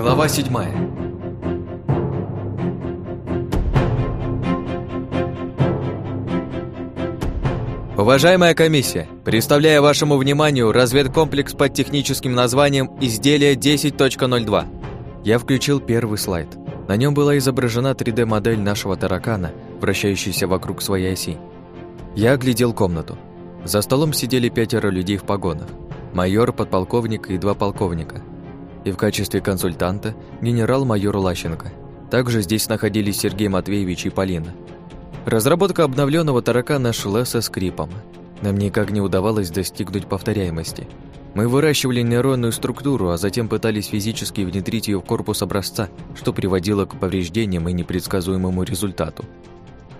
Глава седьмая. Уважаемая комиссия, представляю вашему вниманию разведкомплекс под техническим названием «Изделие 10.02». Я включил первый слайд. На нем была изображена 3D-модель нашего таракана, вращающаяся вокруг своей оси. Я оглядел комнату. За столом сидели пятеро людей в погонах. Майор, подполковник и два полковника. И в качестве консультанта генерал-майор Лащенко. Также здесь находились Сергей Матвеевич и Полина. Разработка обновленного таракана шла со скрипом. Нам никак не удавалось достигнуть повторяемости. Мы выращивали нейронную структуру, а затем пытались физически внедрить ее в корпус образца, что приводило к повреждениям и непредсказуемому результату.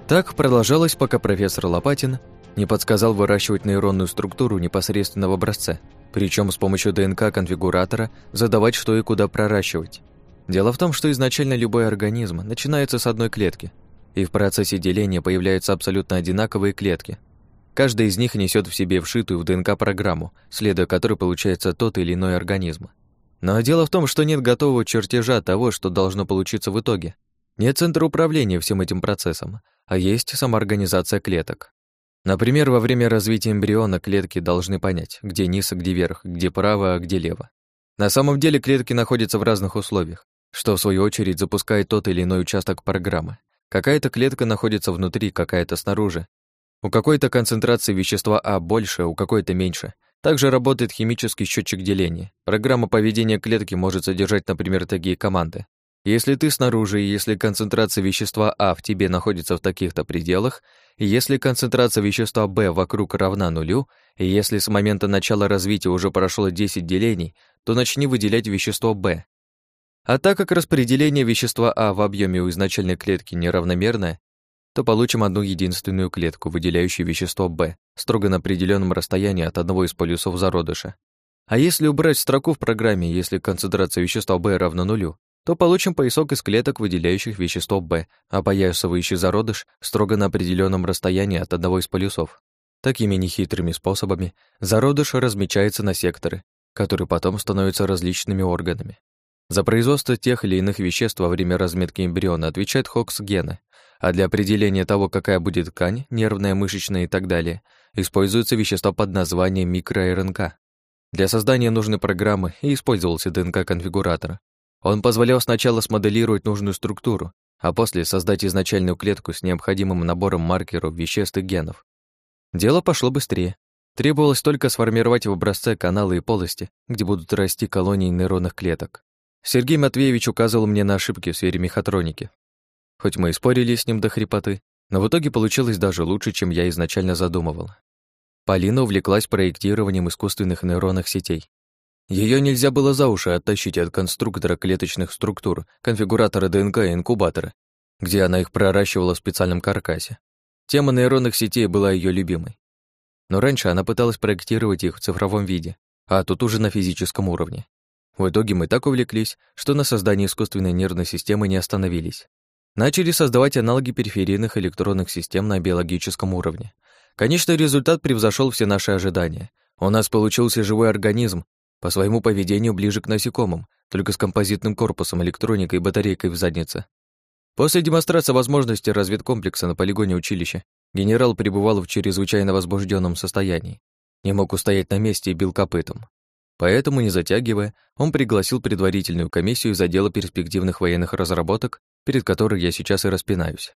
Так продолжалось, пока профессор Лопатин не подсказал выращивать нейронную структуру непосредственно в образце, причем с помощью ДНК-конфигуратора задавать, что и куда проращивать. Дело в том, что изначально любой организм начинается с одной клетки, и в процессе деления появляются абсолютно одинаковые клетки. Каждая из них несет в себе вшитую в ДНК программу, следуя которой получается тот или иной организм. Но дело в том, что нет готового чертежа того, что должно получиться в итоге. Нет центра управления всем этим процессом, а есть самоорганизация клеток. Например, во время развития эмбриона клетки должны понять, где низ, а где верх, где право, а где лево. На самом деле клетки находятся в разных условиях, что в свою очередь запускает тот или иной участок программы. Какая-то клетка находится внутри, какая-то снаружи. У какой-то концентрации вещества А больше, у какой-то меньше. Также работает химический счетчик деления. Программа поведения клетки может содержать, например, такие команды. Если ты снаружи, и если концентрация вещества А в тебе находится в таких-то пределах, если концентрация вещества Б вокруг равна нулю, и если с момента начала развития уже прошло 10 делений, то начни выделять вещество Б. А так как распределение вещества А в объеме у изначальной клетки неравномерное, то получим одну единственную клетку, выделяющую вещество Б, строго на определенном расстоянии от одного из полюсов зародыша. А если убрать строку в программе, если концентрация вещества Б равна нулю, то получим поясок из клеток, выделяющих вещество Б, а поясывающий зародыш строго на определенном расстоянии от одного из полюсов. Такими нехитрыми способами зародыш размечается на секторы, которые потом становятся различными органами. За производство тех или иных веществ во время разметки эмбриона отвечают хокс-гены, а для определения того, какая будет ткань, нервная, мышечная и так далее, используются вещества под названием микро-РНК. Для создания нужной программы и использовался ДНК-конфигуратор, он позволял сначала смоделировать нужную структуру, а после создать изначальную клетку с необходимым набором маркеров, веществ и генов. Дело пошло быстрее. Требовалось только сформировать в образце каналы и полости, где будут расти колонии нейронных клеток. Сергей Матвеевич указывал мне на ошибки в сфере мехатроники. Хоть мы и спорили с ним до хрипоты, но в итоге получилось даже лучше, чем я изначально задумывал. Полина увлеклась проектированием искусственных нейронных сетей. Ее нельзя было за уши оттащить от конструктора клеточных структур, конфигуратора ДНК и инкубатора, где она их проращивала в специальном каркасе. Тема нейронных сетей была ее любимой. Но раньше она пыталась проектировать их в цифровом виде, а тут уже на физическом уровне. В итоге мы так увлеклись, что на создании искусственной нервной системы не остановились. Начали создавать аналоги периферийных электронных систем на биологическом уровне. Конечный результат превзошел все наши ожидания. У нас получился живой организм, по своему поведению ближе к насекомым, только с композитным корпусом, электроникой и батарейкой в заднице. После демонстрации возможности разведкомплекса на полигоне училища генерал пребывал в чрезвычайно возбужденном состоянии. Не мог устоять на месте и бил копытом. Поэтому, не затягивая, он пригласил предварительную комиссию из отдела перспективных военных разработок, перед которой я сейчас и распинаюсь.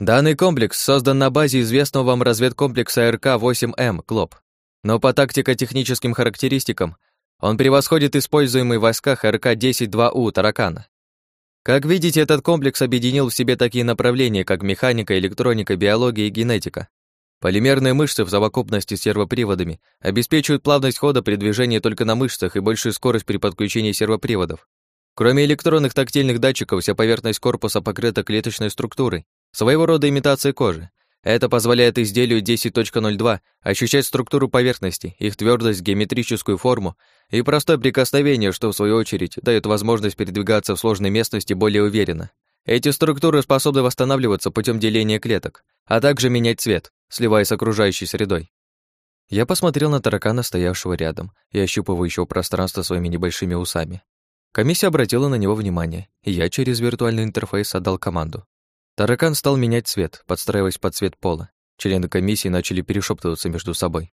Данный комплекс создан на базе известного вам разведкомплекса РК-8М «Клоп». Но по тактико-техническим характеристикам он превосходит используемый в войсках РК-10-2У «Таракана». Как видите, этот комплекс объединил в себе такие направления, как механика, электроника, биология и генетика. Полимерные мышцы в совокупности с сервоприводами обеспечивают плавность хода при движении только на мышцах и большую скорость при подключении сервоприводов. Кроме электронных тактильных датчиков, вся поверхность корпуса покрыта клеточной структурой, своего рода имитацией кожи. Это позволяет изделию 10.02 ощущать структуру поверхности, их твердость, геометрическую форму и простое прикосновение, что в свою очередь дает возможность передвигаться в сложной местности более уверенно. Эти структуры способны восстанавливаться путем деления клеток, а также менять цвет, сливаясь с окружающей средой. Я посмотрел на таракана, стоявшего рядом и ощупывающего пространство своими небольшими усами. Комиссия обратила на него внимание, и я через виртуальный интерфейс отдал команду. Таракан стал менять цвет, подстраиваясь под цвет пола. Члены комиссии начали перешептываться между собой.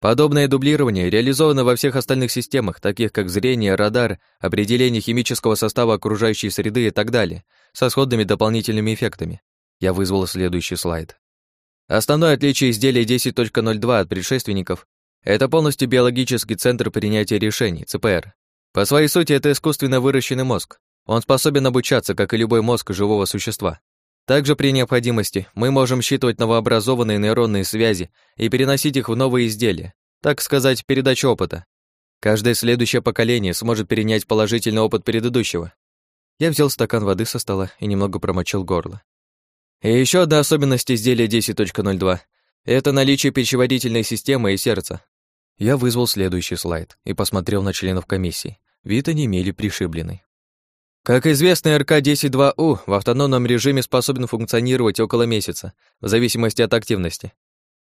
Подобное дублирование реализовано во всех остальных системах, таких как зрение, радар, определение химического состава окружающей среды и так далее, со сходными дополнительными эффектами. Я вызвал следующий слайд. Основное отличие изделия 10.02 от предшественников — это полностью биологический центр принятия решений, ЦПР. По своей сути, это искусственно выращенный мозг. Он способен обучаться, как и любой мозг живого существа. Также при необходимости мы можем считывать новообразованные нейронные связи и переносить их в новые изделия, так сказать, передача опыта. Каждое следующее поколение сможет перенять положительный опыт предыдущего. Я взял стакан воды со стола и немного промочил горло. И еще одна особенность изделия 10.02 — это наличие пищеводительной системы и сердца. Я вызвал следующий слайд и посмотрел на членов комиссии. Вид они имели пришибленный. Как известно, РК-10-2У в автономном режиме способен функционировать около месяца, в зависимости от активности.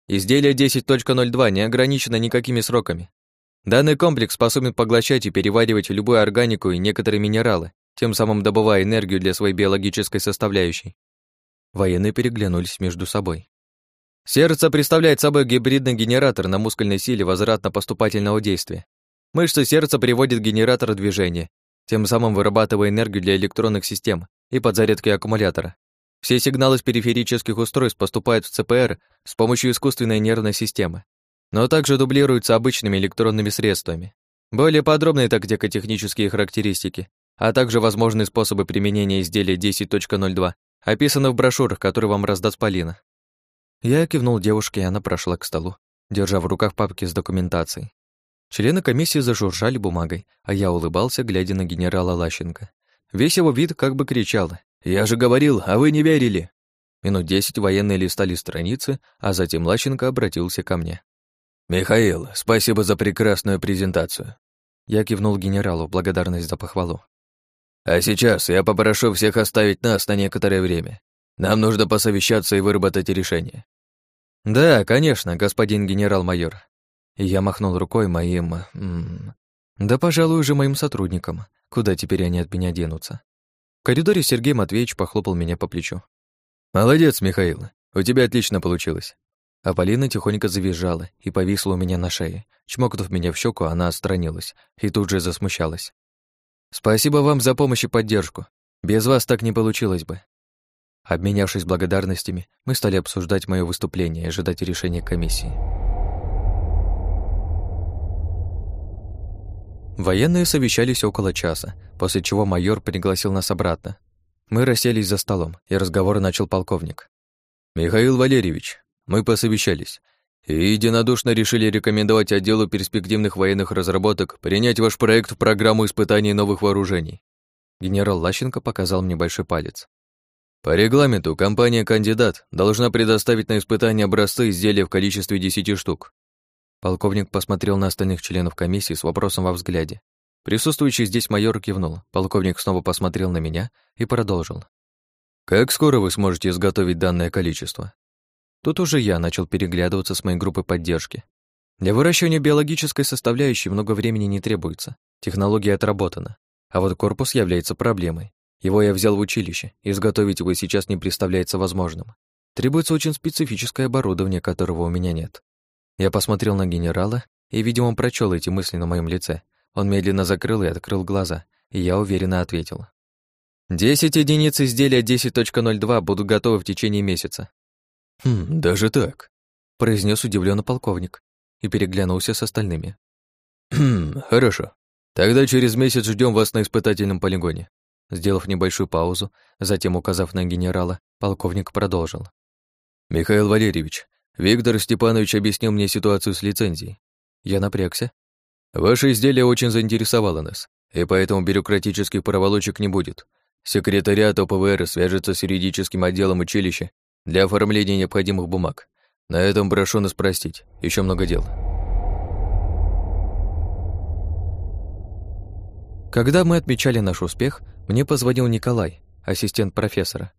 Изделие 10.02 не ограничено никакими сроками. Данный комплекс способен поглощать и переваривать любую органику и некоторые минералы, тем самым добывая энергию для своей биологической составляющей. Военные переглянулись между собой. Сердце представляет собой гибридный генератор на мускульной силе возвратно-поступательного действия. Мышцы сердца приводят генератор движения, тем самым вырабатывая энергию для электронных систем и подзарядки аккумулятора. Все сигналы с периферических устройств поступают в ЦПР с помощью искусственной нервной системы, но также дублируются обычными электронными средствами. Более подробные тактико-технические характеристики, а также возможные способы применения изделия 10.02 описаны в брошюрах, которые вам раздаст Полина. Я кивнул девушке, и она прошла к столу, держа в руках папки с документацией. Члены комиссии зажужжали бумагой, а я улыбался, глядя на генерала Лащенко. Весь его вид как бы кричал «Я же говорил, а вы не верили!» Минут десять военные листали страницы, а затем Лащенко обратился ко мне. «Михаил, спасибо за прекрасную презентацию». Я кивнул генералу благодарность за похвалу. «А сейчас я попрошу всех оставить нас на некоторое время. Нам нужно посовещаться и выработать решение». «Да, конечно, господин генерал-майор», я махнул рукой моим... да, пожалуй, уже моим сотрудникам. Куда теперь они от меня денутся? В коридоре Сергей Матвеевич похлопал меня по плечу. «Молодец, Михаил, у тебя отлично получилось». А Полина тихонько завизжала и повисла у меня на шее. Чмокнув меня в щеку, она отстранилась и тут же засмущалась. «Спасибо вам за помощь и поддержку. Без вас так не получилось бы». Обменявшись благодарностями, мы стали обсуждать мое выступление и ожидать решения комиссии. Военные совещались около часа, после чего майор пригласил нас обратно. Мы расселись за столом, и разговор начал полковник. «Михаил Валерьевич, мы посовещались и единодушно решили рекомендовать отделу перспективных военных разработок принять ваш проект в программу испытаний новых вооружений». Генерал Лащенко показал мне большой палец. По регламенту компания «Кандидат» должна предоставить на испытание образцы изделия в количестве 10 штук. Полковник посмотрел на остальных членов комиссии с вопросом во взгляде. Присутствующий здесь майор кивнул. Полковник снова посмотрел на меня и продолжил. «Как скоро вы сможете изготовить данное количество?» Тут уже я начал переглядываться с моей группой поддержки. Для выращивания биологической составляющей много времени не требуется. Технология отработана. А вот корпус является проблемой. Его я взял в училище, изготовить его сейчас не представляется возможным. Требуется очень специфическое оборудование, которого у меня нет. Я посмотрел на генерала и, видимо, прочел эти мысли на моем лице. Он медленно закрыл и открыл глаза, и я уверенно ответил. «Десять единиц изделия 10.02 будут готовы в течение месяца». «Хм, даже так», — произнес удивленно полковник и переглянулся с остальными. «Хм, хорошо. Тогда через месяц ждем вас на испытательном полигоне». Сделав небольшую паузу, затем указав на генерала, полковник продолжил. «Михаил Валерьевич, Виктор Степанович объяснил мне ситуацию с лицензией. Я напрягся. Ваше изделие очень заинтересовало нас, и поэтому бюрократических проволочек не будет. Секретариат ОПВР свяжется с юридическим отделом училища для оформления необходимых бумаг. На этом прошу нас простить, еще много дел. Когда мы отмечали наш успех, мне позвонил Николай, ассистент профессора.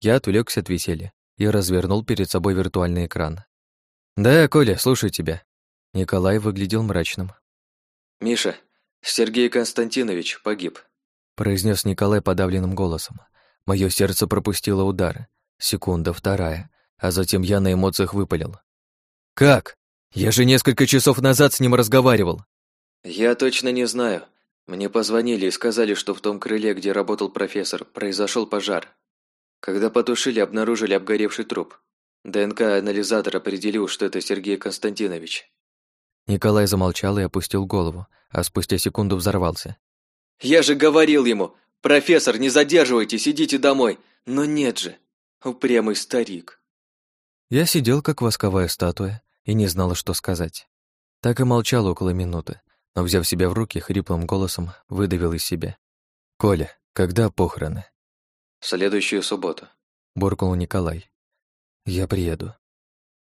Я отвлекся от веселья и развернул перед собой виртуальный экран. «Да, Коля, слушаю тебя». Николай выглядел мрачным. «Миша, Сергей Константинович погиб», — произнес Николай подавленным голосом. Мое сердце пропустило удар. Секунда, вторая, а затем я на эмоциях выпалил. «Как? Я же несколько часов назад с ним разговаривал». «Я точно не знаю. Мне позвонили и сказали, что в том крыле, где работал профессор, произошел пожар. Когда потушили, обнаружили обгоревший труп. ДНК-анализатор определил, что это Сергей Константинович. Николай замолчал и опустил голову, а спустя секунду взорвался. «Я же говорил ему! Профессор, не задерживайтесь, идите домой! Но нет же! Упрямый старик!» Я сидел, как восковая статуя, и не знал, что сказать. Так и молчал около минуты, но, взяв себя в руки, хриплым голосом выдавил из себя. «Коля, когда похороны?» «В следующую субботу», — буркнул Николай. «Я приеду».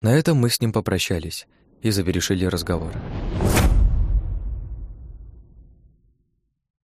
На этом мы с ним попрощались и завершили разговор.